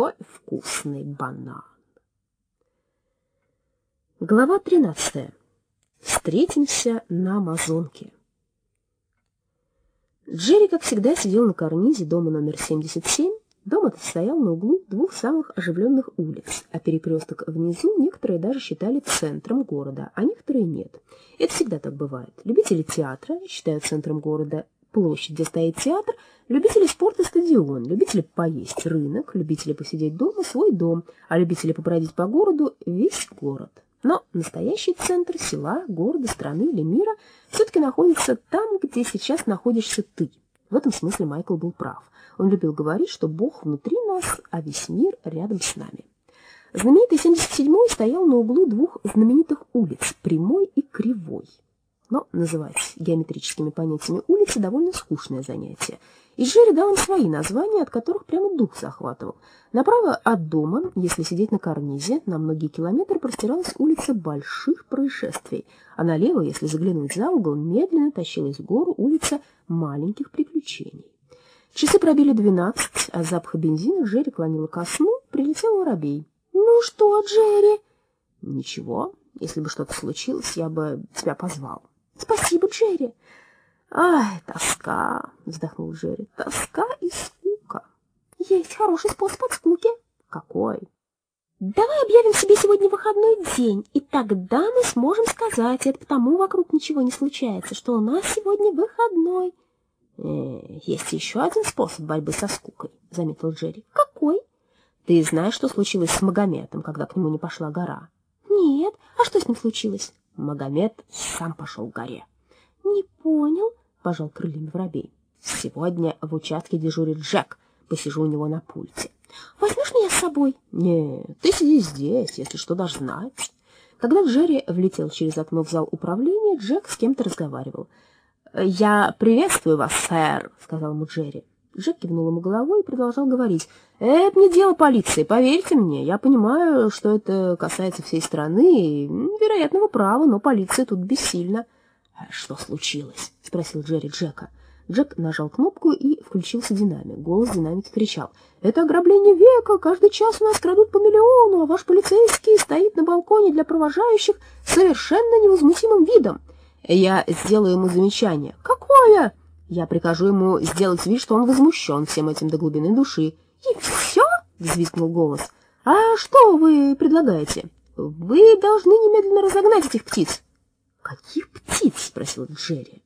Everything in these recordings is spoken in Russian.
Какой вкусный банан! Глава 13. Встретимся на Амазонке. Джерри, как всегда, сидел на карнизе дома номер 77. Дом этот стоял на углу двух самых оживленных улиц, а перекресток внизу некоторые даже считали центром города, а некоторые нет. Это всегда так бывает. Любители театра считают центром города площадь, где стоит театр, любители спорта – стадион, любители поесть – рынок, любители посидеть дома – свой дом, а любители побродить по городу – весь город. Но настоящий центр села, города, страны или мира все-таки находится там, где сейчас находишься ты. В этом смысле Майкл был прав. Он любил говорить, что Бог внутри нас, а весь мир рядом с нами. Знаменитый 77-й стоял на углу двух знаменитых улиц – Прямой и Кривой. Но называть геометрическими понятиями улицы довольно скучное занятие. И Джерри дал им свои названия, от которых прямо дух захватывал. Направо от дома, если сидеть на карнизе, на многие километры простиралась улица больших происшествий, а налево, если заглянуть за угол, медленно тащилась в гору улица маленьких приключений. Часы пробили двенадцать, а запаха бензина Джерри клонила ко сну, прилетел воробей. «Ну что, Джерри?» «Ничего, если бы что-то случилось, я бы тебя позвал». «Спасибо, Джерри». «Ай, тоска!» — вздохнул Джерри. «Тоска и скука». «Есть хороший способ от скуки». «Какой?» «Давай объявим себе сегодня выходной день, и тогда мы сможем сказать, это потому вокруг ничего не случается, что у нас сегодня выходной». «Э, «Есть еще один способ борьбы со скукой», — заметил Джерри. «Какой?» «Ты знаешь, что случилось с Магометом, когда к нему не пошла гора?» «Нет. А что с ним случилось?» Магомед сам пошел к горе. «Не понял», — пожал крыльями воробей. «Сегодня в участке дежурит Джек. Посижу у него на пульте». «Возьмешь меня с собой?» «Нет, ты сиди здесь, если что, дашь знать». Когда Джерри влетел через окно в зал управления, Джек с кем-то разговаривал. «Я приветствую вас, сэр», — сказал ему Джерри. Джек кивнул ему головой и продолжал говорить. «Это не дело полиции, поверьте мне. Я понимаю, что это касается всей страны и вероятного права, но полиция тут бессильна». «А «Что случилось?» — спросил Джерри Джека. Джек нажал кнопку и включился динамик. Голос динамики кричал. «Это ограбление века! Каждый час у нас крадут по миллиону, а ваш полицейский стоит на балконе для провожающих совершенно невозмутимым видом. Я сделаю ему замечание». «Какое?» Я прикажу ему сделать вид, что он возмущен всем этим до глубины души. «И все?» — взвизгнул голос. «А что вы предлагаете? Вы должны немедленно разогнать этих птиц». «Каких птиц?» — спросил Джерри.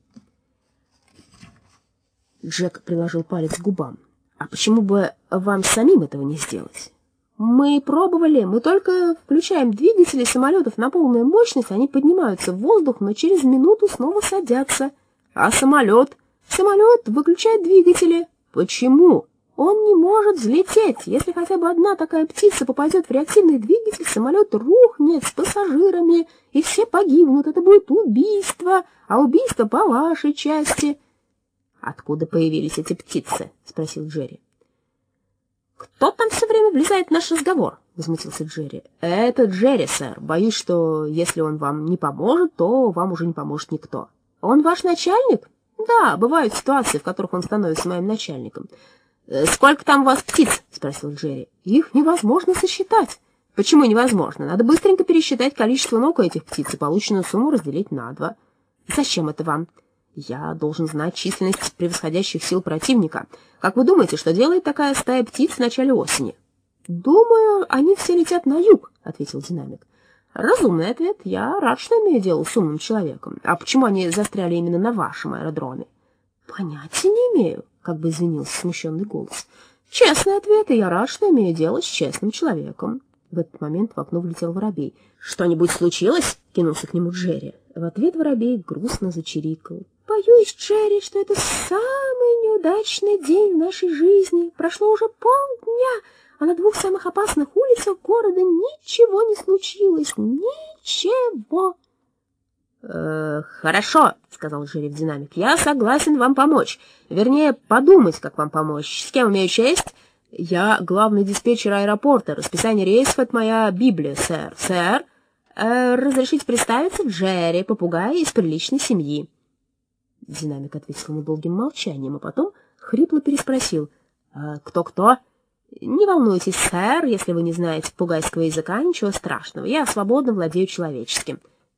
Джек приложил палец к губам. «А почему бы вам самим этого не сделать?» «Мы пробовали. Мы только включаем двигатели самолетов на полную мощность, они поднимаются в воздух, но через минуту снова садятся. А самолет...» Самолет выключает двигатели. Почему? Он не может взлететь. Если хотя бы одна такая птица попадет в реактивный двигатель, самолет рухнет с пассажирами, и все погибнут. Это будет убийство, а убийство по вашей части. Откуда появились эти птицы? спросил Джерри. Кто там все время влезает в наш разговор? возмутился Джерри. Это Джерри, сэр. Боюсь, что если он вам не поможет, то вам уже не поможет никто. Он ваш начальник? Да, бывают ситуации, в которых он становится моим начальником. «Э, «Сколько там у вас птиц?» — спросил Джерри. «Их невозможно сосчитать». «Почему невозможно? Надо быстренько пересчитать количество ног у этих птиц и полученную сумму разделить на два». «Зачем это вам?» «Я должен знать численность превосходящих сил противника. Как вы думаете, что делает такая стая птиц в начале осени?» «Думаю, они все летят на юг», — ответил динамик. Разумный ответ. Я рад, что имею дело с умным человеком. А почему они застряли именно на вашем аэродроме? Понятия не имею, как бы извинился смущенный голос. Честный ответ, и я рад, что имею дело с честным человеком. В этот момент в окно влетел воробей. «Что-нибудь случилось?» — кинулся к нему Джерри. В ответ воробей грустно зачирикал. «Боюсь, Джерри, что это самый неудачный день в нашей жизни. Прошло уже полдня, а на двух самых опасных улицах города ничего не случилось. Ничего. «Э, «Хорошо», — сказал Жерри в динамик, — «я согласен вам помочь. Вернее, подумать, как вам помочь. С кем имею честь?» «Я главный диспетчер аэропорта. Расписание рейсов — это моя Библия, сэр». «Сэр?» э, «Разрешите представиться? Джерри, попугай из приличной семьи». Динамик ответил долгим молчанием, а потом хрипло переспросил. «Э, «Кто-кто?» Не волнуйтесь, сэр, если вы не знаете пугайского языка, ничего страшного. Я свободно владею человеческим.